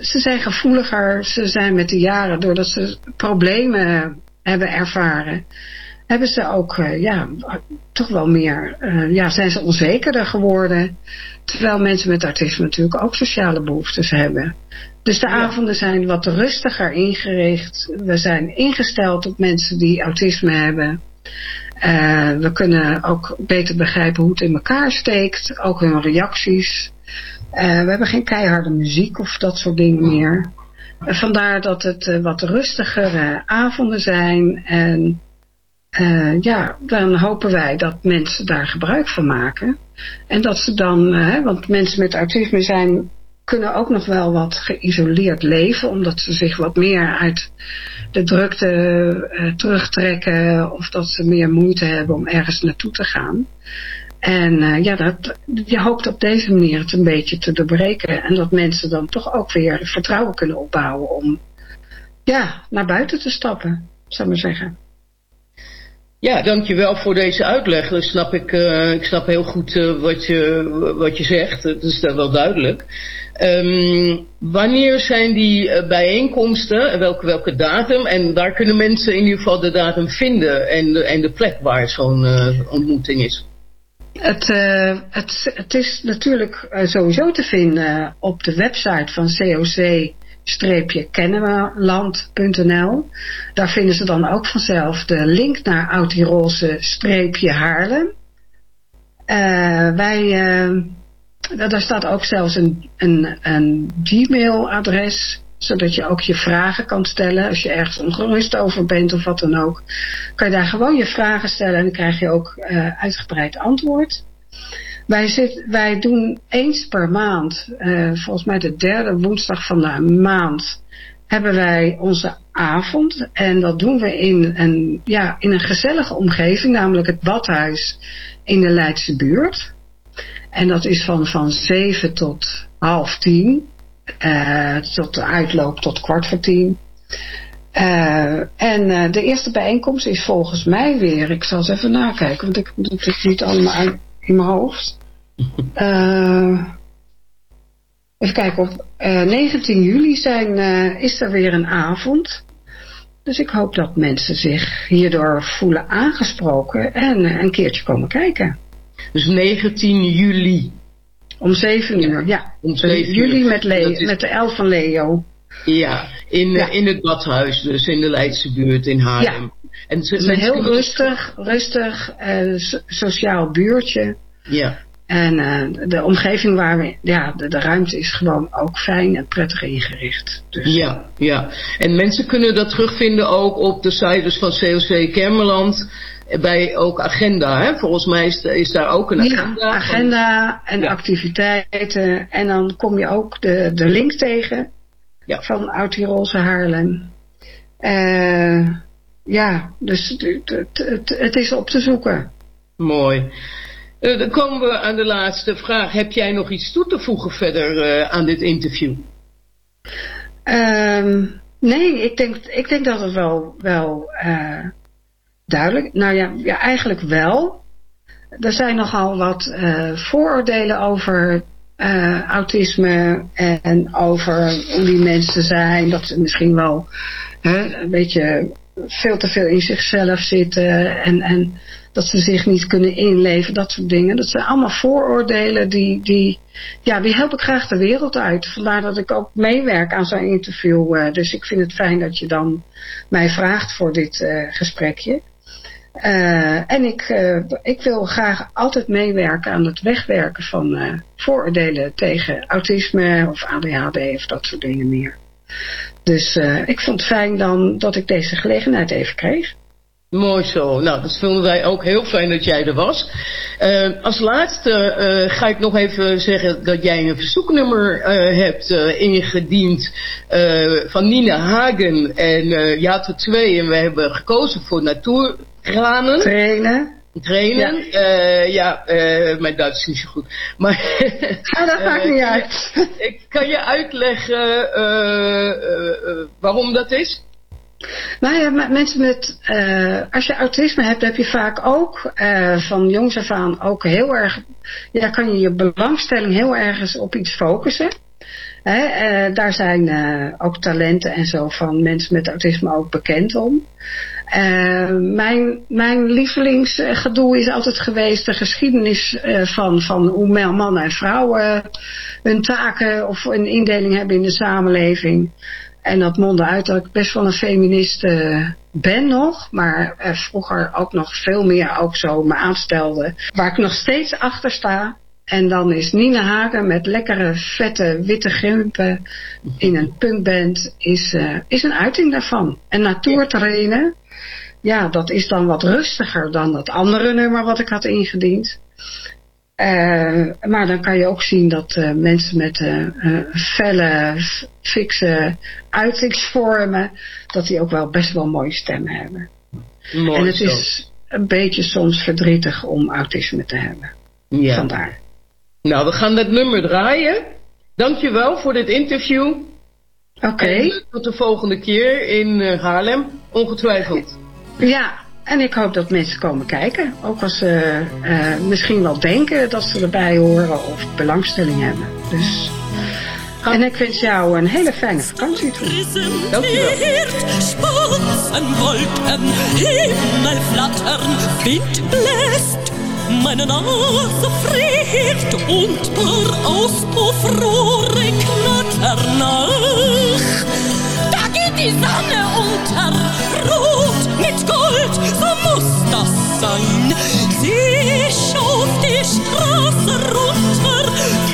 Ze zijn gevoeliger, ze zijn met de jaren, doordat ze problemen hebben ervaren, hebben ze ook, ja, toch wel meer, ja, zijn ze onzekerder geworden. Terwijl mensen met autisme natuurlijk ook sociale behoeftes hebben. Dus de avonden zijn wat rustiger ingericht. We zijn ingesteld op mensen die autisme hebben. Eh, we kunnen ook beter begrijpen hoe het in elkaar steekt. Ook hun reacties. Eh, we hebben geen keiharde muziek of dat soort dingen meer. Eh, vandaar dat het wat rustigere avonden zijn. En ja, dan hopen wij dat mensen daar gebruik van maken. En dat ze dan, want mensen met autisme zijn, kunnen ook nog wel wat geïsoleerd leven, omdat ze zich wat meer uit de drukte eh, terugtrekken of dat ze meer moeite hebben om ergens naartoe te gaan. En eh, ja, dat, je hoopt op deze manier het een beetje te doorbreken en dat mensen dan toch ook weer vertrouwen kunnen opbouwen om ja, naar buiten te stappen, zou ik maar zeggen. Ja, dankjewel voor deze uitleg. Dan snap ik, eh, ik snap heel goed eh, wat, je, wat je zegt. Dat is wel duidelijk. Ehm, wanneer zijn die eh, bijeenkomsten? Welke, welke datum? En daar kunnen mensen in ieder geval de datum vinden en de, en de plek waar zo'n ontmoeting is. Het, het, het is natuurlijk sowieso te vinden op de website van COC kennemerland.nl. Daar vinden ze dan ook vanzelf de link naar Oud-Tirolse-Haarlem. Eh, wij, eh, daar staat ook zelfs een, een, een zodat je ook je vragen kan stellen. Als je ergens ongerust over bent of wat dan ook, kan je daar gewoon je vragen stellen en dan krijg je ook eh, uitgebreid antwoord. Wij, wij doen eens per maand, eh, volgens mij de derde woensdag van de maand, hebben wij onze avond. En dat doen we in een, ja, in een gezellige omgeving, namelijk het badhuis in de Leidse buurt. En dat is van, van 7 tot half tien. eh, tot de uitloop tot kwart voor tien. Eh, en de eerste bijeenkomst is volgens mij weer, ik zal eens even nakijken, want ik heb het niet allemaal in mijn hoofd. Eh, even kijken, op eh, 19 juli zijn, eh, is er weer een avond. Dus ik hoop dat mensen zich hierdoor voelen aangesproken en eh, een keertje komen kijken. Dus 19 juli. Om 7 uur, ja. Om 7 juli uur. met, Le Dat is- met de elf van Leo. Ja, in, Ja. eh, in het badhuis, dus in de Leidse buurt in Haarlem. En ze, Het is een heel rustig, rustig eh, so- sociaal buurtje. Ja. En eh, de omgeving waar we, ja, de, de ruimte is gewoon ook fijn en prettig ingericht. Dus, Ja, ja. En mensen kunnen dat terugvinden ook op de sites van COC Kermeland. eh, Bij ook agenda, hè? Volgens mij is, is daar ook een Ja, agenda. agenda en activiteiten. En dan kom je ook de, de link tegen van Oud-Tirolse Haarlem. Eh, ja, dus het, het, het is op te zoeken. Mooi. Eh, dan komen we aan de laatste vraag. Heb jij nog iets toe te voegen verder eh, aan dit interview? Ehm, nee, ik denk, ik denk dat het wel, wel eh, duidelijk... Nou ja, ja, eigenlijk wel. Er zijn nogal wat vooroordelen over autisme en over hoe die mensen zijn. Dat ze misschien wel hè, een beetje veel te veel in zichzelf zitten en, en dat ze zich niet kunnen inleven, dat soort dingen. Dat zijn allemaal vooroordelen die, die, ja, die help ik graag de wereld uit. Vandaar dat ik ook meewerk aan zo'n interview. eh, dus ik vind het fijn dat je dan mij vraagt voor dit eh, gesprekje. Eh, en ik, ik wil graag altijd meewerken aan het wegwerken van vooroordelen tegen autisme of ADHD of dat soort dingen meer. Dus ik vond het fijn dan dat ik deze gelegenheid even kreeg. Mooi zo. Nou, dat vonden wij ook heel fijn dat jij er was. Eh, als laatste eh, ga ik nog even zeggen dat jij een verzoeknummer eh, hebt ingediend van Nina Hagen en ja tot twee. En we hebben gekozen voor natuurtranen. Trainen. Trainen. Ja, ja mijn Duits is niet zo goed. Maar *laughs* Ah, dat *laughs* maakt niet je- uit. ik kan je uitleggen waarom dat is? Nou ja, mensen met, eh, als je autisme hebt, heb je vaak ook eh, van jongs af aan ook heel erg, ja, kan je je belangstelling heel ergens op iets focussen. Hè, eh, daar zijn ook talenten en zo van mensen met autisme ook bekend om. Eh, mijn, mijn lievelingsgedoe is altijd geweest de geschiedenis eh, van, van hoe ma- mannen en vrouwen hun taken of een indeling hebben in de samenleving. En dat mondde uit dat ik best wel een feminist eh, ben nog, maar eh, vroeger ook nog veel meer ook zo me aanstelde. Waar ik nog steeds achter sta. En dan is Nina Hagen met lekkere, vette, witte grimpen in een punkband is, eh, is een uiting daarvan. En natuurtrainen, ja, dat is dan wat rustiger dan dat andere nummer wat ik had ingediend. Eh, maar dan kan je ook zien dat eh, mensen met felle, fikse uitingsvormen, dat die ook wel best wel mooie stemmen hebben. Mooi en het zo. is een beetje soms verdrietig om autisme te hebben. Ja. Vandaar. Nou, we gaan dat nummer draaien. Dankjewel voor dit interview. Oké. Tot de volgende keer in eh, Haarlem, ongetwijfeld. Ja, en ik hoop dat mensen komen kijken. Ook als ze eh, misschien wel denken dat ze erbij horen of belangstelling hebben. Dus. En ik wens jou een hele fijne vakantie toe. Spatzenwolken, meine Nase friert und per Auspuffrohre knattern nach. Da geht die Sonne unter, rot mit Gold, so muss das sein. Ich auf die Straße runter,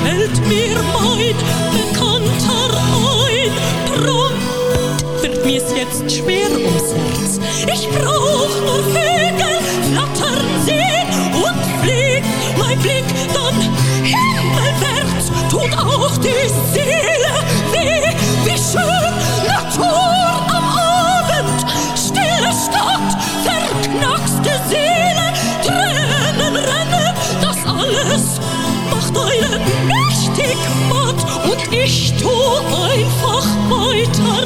fällt mir mein Bekannter ein. Prompt wird mir's jetzt schwer ums Herz, ich brauch nur viel mein Blick dann himmelwärts. Tut auch die Seele weh, wie schön Natur am Abend. Stille Stadt, verknackste Seele, Tränen rennen, das alles macht einen mächtig matt und ich tu einfach weiter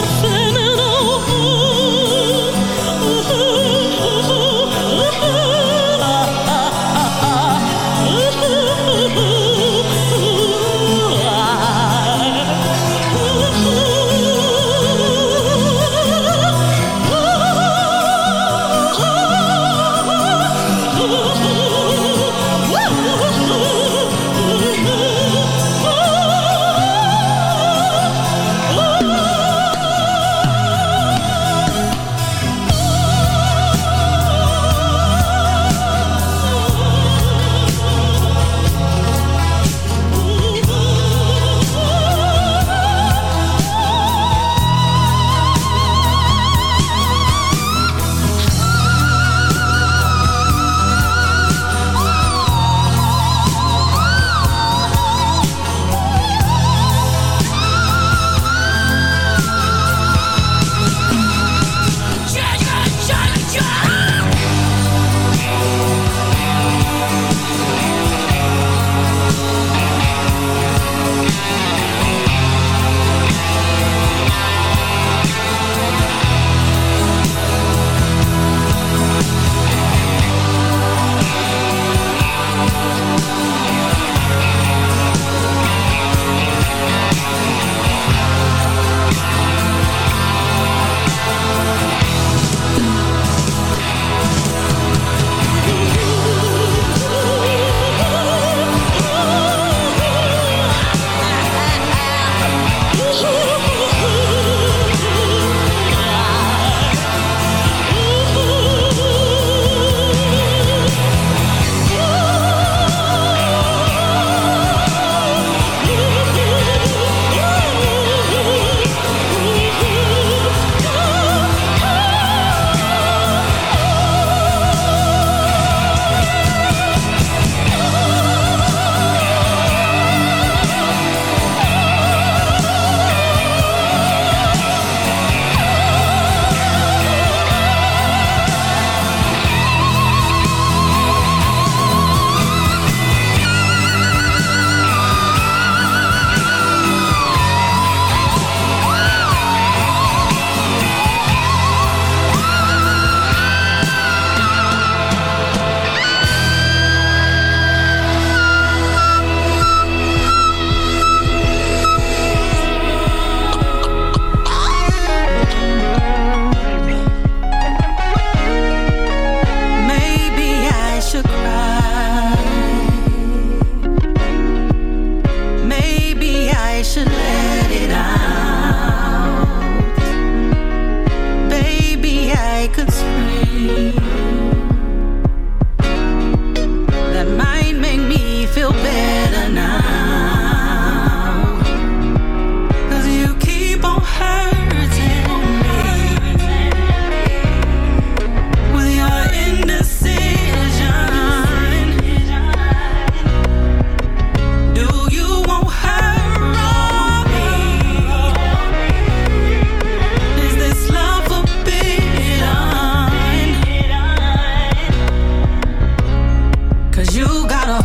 you gotta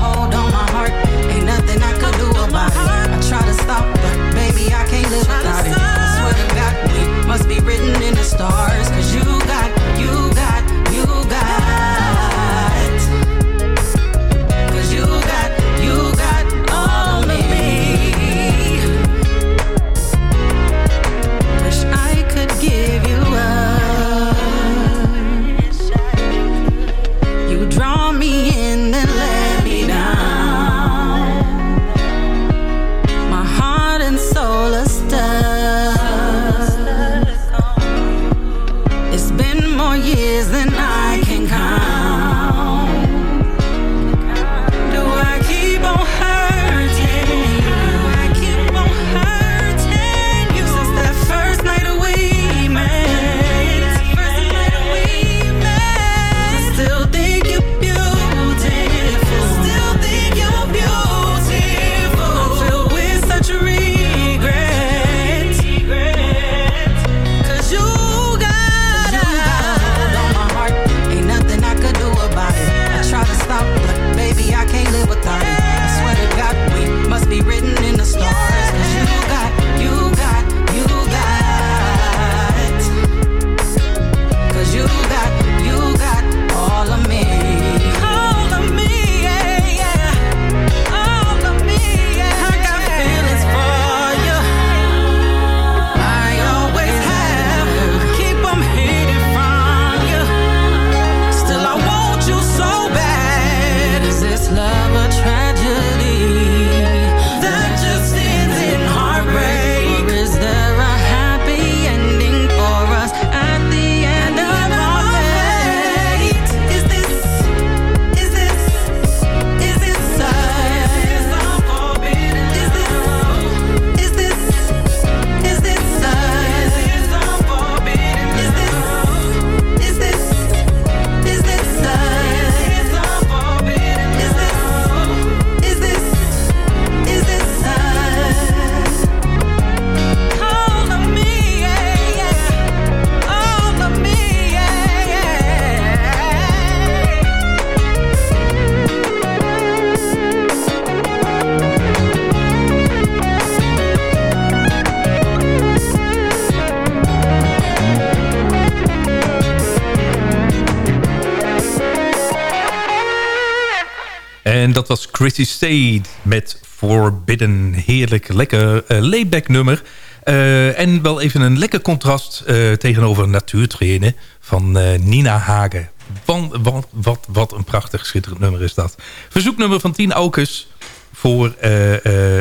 Chrissy Stade met Forbidden. Heerlijk, lekker uh, layback nummer. Uh, en wel even een lekker contrast uh, tegenover Natuurtrainen van Nina Hagen. Wat, wat, wat, wat een prachtig schitterend nummer is dat. Verzoeknummer van Tien Aukes voor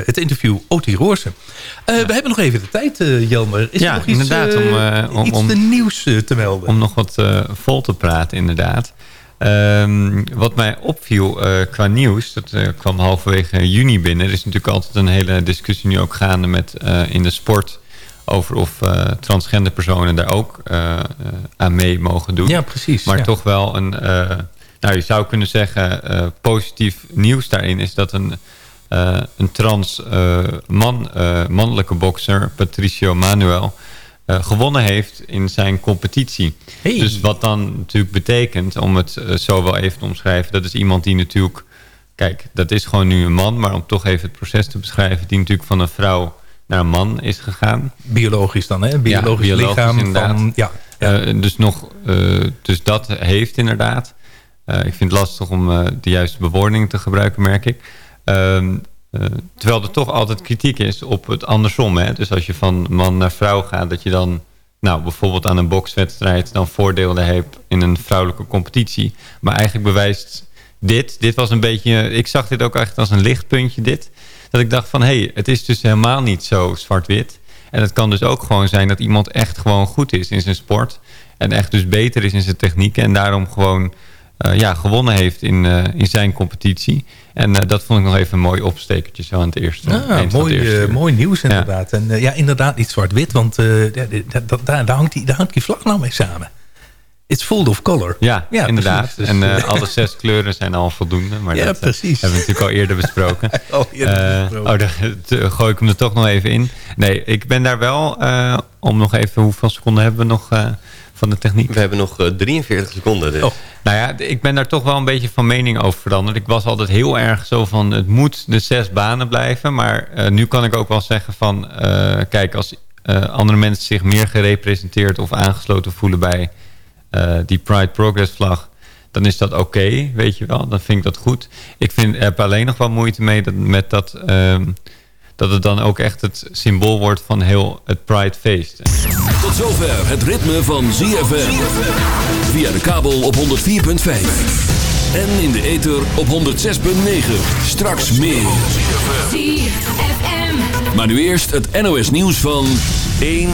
het interview Oti Roorsen. We hebben nog even de tijd, Jelmer. Is ja, er nog iets, inderdaad. Om, om, iets om, nieuws te melden? Om nog wat vol te praten, inderdaad. Um, wat mij opviel uh, qua nieuws, dat uh, kwam halverwege juni binnen. Er is natuurlijk altijd een hele discussie nu ook gaande met uh, in de sport over of transgender personen daar ook aan mee mogen doen. Ja, precies. Maar ja. toch wel een, nou je zou kunnen zeggen, positief nieuws daarin is dat een, een trans man, mannelijke bokser, Patricio Manuel, uh, gewonnen heeft in zijn competitie. Hey. Dus wat dan natuurlijk betekent, om het uh, zo wel even te omschrijven... dat is iemand die natuurlijk... Kijk, dat is gewoon nu een man, maar om toch even het proces te beschrijven... die natuurlijk van een vrouw naar een man is gegaan. Biologisch dan, hè? Biologisch, ja, biologisch lichaam inderdaad. van... Ja, ja. Uh, dus, nog, dus dat heeft inderdaad. ik vind het lastig om de juiste bewoording te gebruiken, merk ik. Ehm, terwijl er toch altijd kritiek is op het andersom. Hè? Dus als je van man naar vrouw gaat... dat je dan nou, bijvoorbeeld aan een bokswedstrijd... dan voordelen hebt in een vrouwelijke competitie. Maar eigenlijk bewijst dit... dit was een beetje... ik zag dit ook echt als een lichtpuntje, dit. Dat ik dacht van, hé, hey, het is dus helemaal niet zo zwart-wit. En het kan dus ook gewoon zijn dat iemand echt gewoon goed is in zijn sport... en echt dus beter is in zijn technieken... en daarom gewoon ja, gewonnen heeft in, uh, in zijn competitie... En uh, dat vond ik nog even een mooi opstekertje zo aan het eerste. Ah, mooi, eerste mooi nieuws inderdaad. Ja. En ja, inderdaad niet zwart-wit, want daar, daar, hangt die, daar hangt die vlag nou mee samen. It's full of color. Ja, ja inderdaad. Dus, en alle zes *laughs* kleuren zijn al voldoende. Maar ja, dat precies. hebben we natuurlijk al eerder besproken. *laughs* al eerder besproken. oh, daar gooi ik hem er toch nog even in. Nee, ik ben daar wel, om nog even, hoeveel seconden hebben we nog van de techniek? We hebben nog 43 seconden. Dus. Oh. Nou ja, ik ben daar toch wel een beetje van mening over veranderd. Ik was altijd heel erg zo van, het moet de zes banen blijven. Maar uh, nu kan ik ook wel zeggen van, uh, kijk, als uh, andere mensen zich meer gerepresenteerd of aangesloten voelen bij die Pride Progress vlag, dan is dat oké, okay, weet je wel. Dan vind ik dat goed. Ik vind, heb alleen nog wel moeite mee dat, met dat... dat het dan ook echt het symbool wordt van heel het Pride feest. Tot zover het ritme van ZFM. Via de kabel op 104.5. En in de ether op 106.9. Straks meer. ZFM. Maar nu eerst het NOS nieuws van 1